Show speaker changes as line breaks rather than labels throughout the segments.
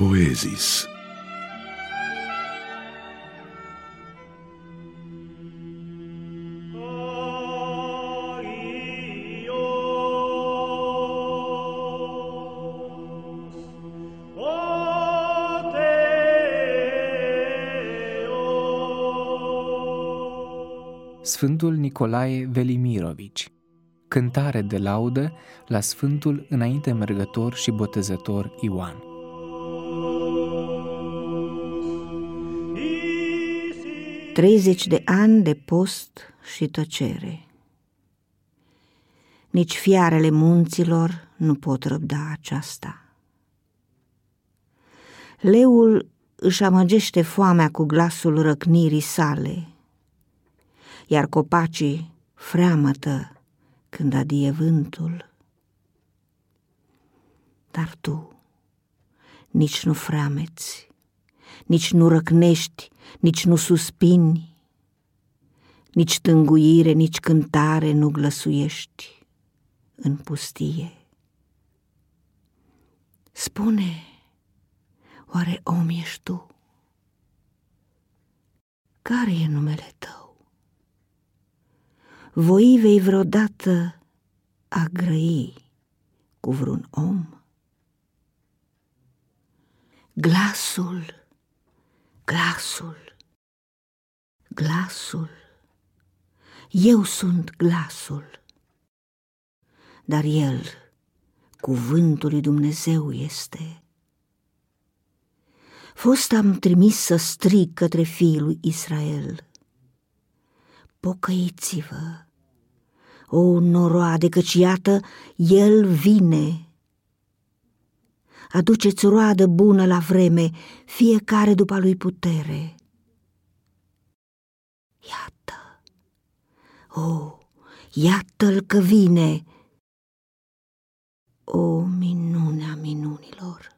Poezis.
Sfântul Nicolae Velimirovici Cântare de laudă la Sfântul înainte mergător și botezător Ioan
Treizeci de ani de post și tăcere Nici fiarele munților nu pot răbda aceasta. Leul își amăgește foamea cu glasul răcnirii sale – iar copacii freamătă când adie vântul. Dar tu nici nu freameți, nici nu răcnești, nici nu suspini, nici tânguire, nici cântare nu glăsuiești în pustie. Spune, oare om ești tu? Care e numele tău? voi vei vreodată a grăi cu vreun om? Glasul, glasul, glasul, eu sunt glasul, dar el, cuvântul lui Dumnezeu este. Fost am trimis să strig către fiul lui Israel – pocăiți-vă, o noroade, căci iată, el vine. Aduceți roadă bună la vreme, fiecare după lui putere. Iată, o, iată-l că vine, o minune a minunilor.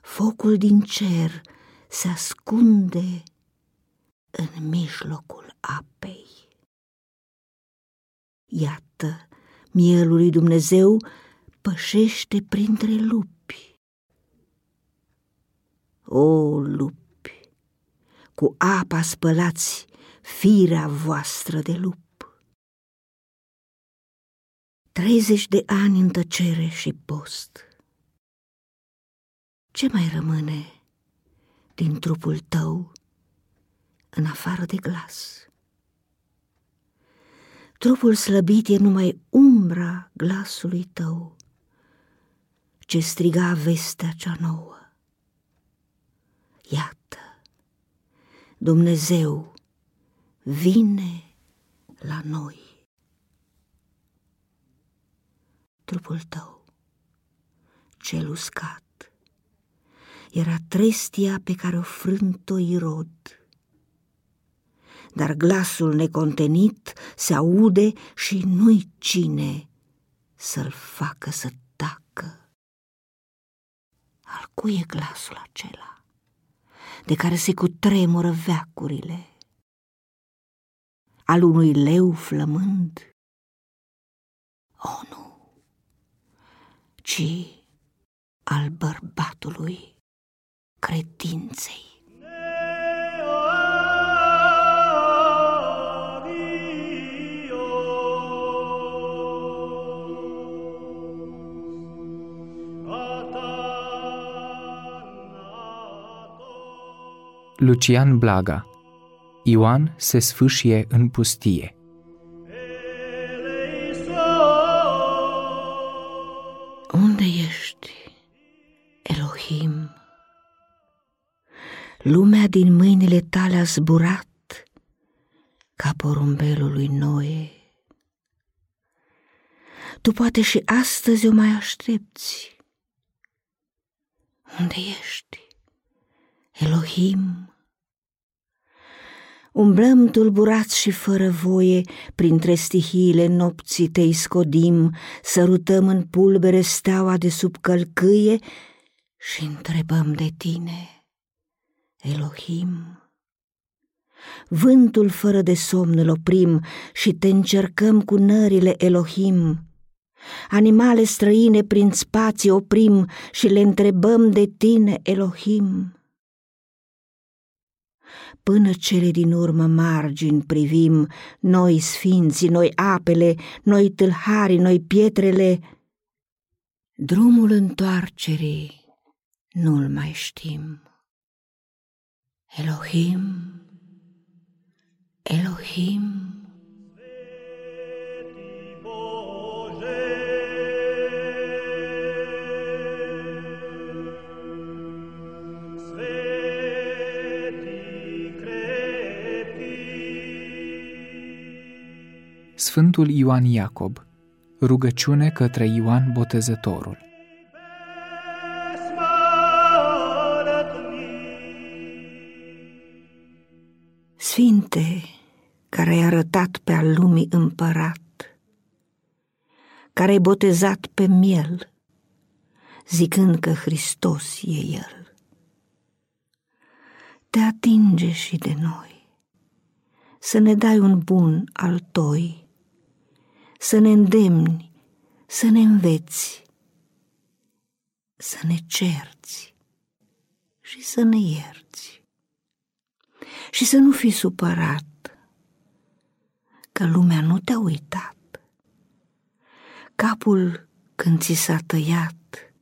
Focul din cer se ascunde în mijlocul apei. Iată, mielul lui Dumnezeu pășește printre lupi. O, lupi, cu apa spălați firea voastră de lup. Treizeci de ani în tăcere și post. Ce mai rămâne din trupul tău în afară de glas. Trupul slăbit e numai umbra glasului tău, ce striga vestea cea nouă. Iată, Dumnezeu vine la noi. Trupul tău, cel uscat, era trestia pe care o frânt-o Irod, dar glasul necontenit se aude și nu-i cine să-l facă să tacă. Al cui e glasul acela, de care se cutremură veacurile? Al unui leu flămând? O, nu, ci al bărbatului credinței.
Lucian Blaga Ioan se sfâșie în pustie
Unde ești, Elohim? Lumea din mâinile tale a zburat ca porumbelul lui Noe. Tu poate și astăzi o mai aștepți. Unde ești, Elohim? Umblăm tulburați și fără voie, printre stihiile nopții te scodim, sărutăm în pulbere steaua de sub călcâie și întrebăm de tine, Elohim. Vântul fără de somn îl oprim și te încercăm cu nările Elohim. Animale străine prin spații oprim și le întrebăm de tine, Elohim. Până cele din urmă margini privim, noi sfinții, noi apele, noi tâlhari, noi pietrele, drumul întoarcerii nu-l mai știm. Elohim, Elohim,
Sfântul Ioan Iacob, rugăciune către Ioan Botezătorul.
Sfinte, care ai arătat pe al lumii împărat, care ai botezat pe miel, zicând că Hristos e El. Te atinge și de noi, să ne dai un bun al toi, să ne îndemni, să ne înveți, să ne cerți și să ne ierți. Și să nu fii supărat că lumea nu te-a uitat. Capul când ți s-a tăiat,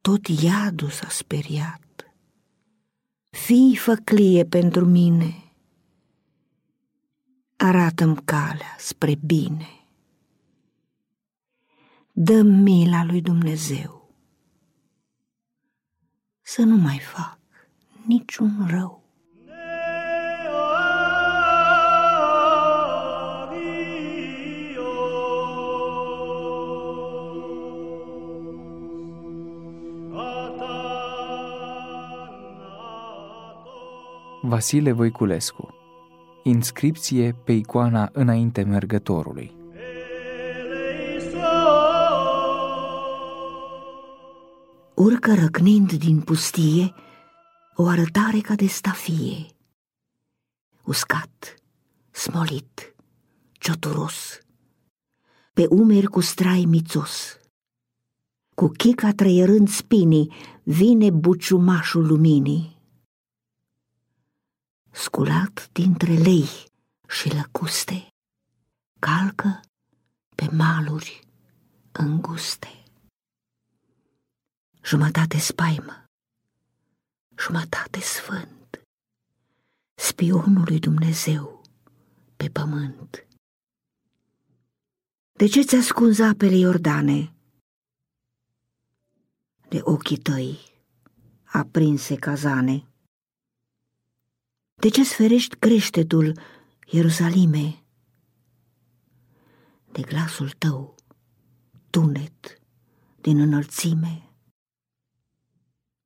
tot iadul s-a speriat. Fii făclie pentru mine, arată-mi calea spre bine dă mila lui Dumnezeu. Să nu mai fac niciun rău.
Vasile Voiculescu. Inscripție pe icoana înainte mergătorului
urcă răcnind din pustie o arătare ca de stafie. Uscat, smolit, cioturos, pe umeri cu strai mițos. Cu chica trăierând spinii, vine buciumașul luminii. Sculat dintre lei și lăcuste, calcă pe maluri înguste jumătate spaimă, jumătate sfânt, spionul lui Dumnezeu pe pământ. De ce ți ascunzi apele Iordane? De ochii tăi aprinse cazane. De ce sferești creștetul, Ierusalime? De glasul tău, tunet din înălțime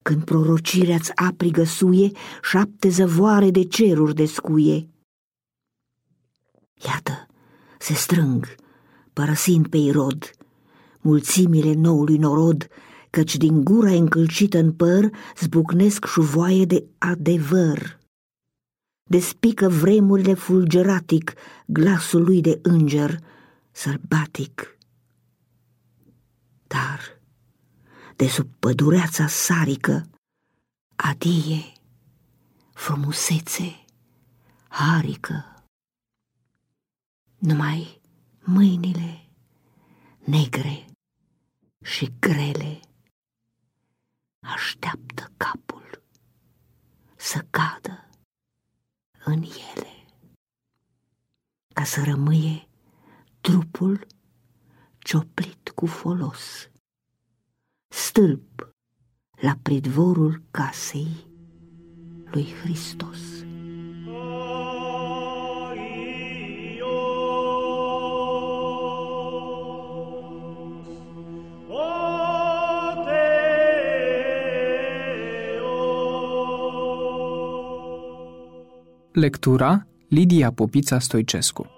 când prorocirea-ți aprigă suie, șapte zăvoare de ceruri descuie. Iată, se strâng, părăsind pe Irod, mulțimile noului norod, căci din gura încălcită în păr zbucnesc șuvoaie de adevăr. Despică vremurile fulgeratic glasul lui de înger, sălbatic. Dar de sub pădureața sarică, adie, frumusețe, harică. Numai mâinile negre și grele așteaptă capul să cadă în ele, ca să rămâie trupul cioplit cu folos stâlp la pridvorul casei lui Hristos.
Lectura Lidia Popița Stoicescu